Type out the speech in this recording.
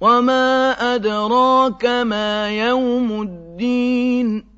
وما أدراك ما يوم الدين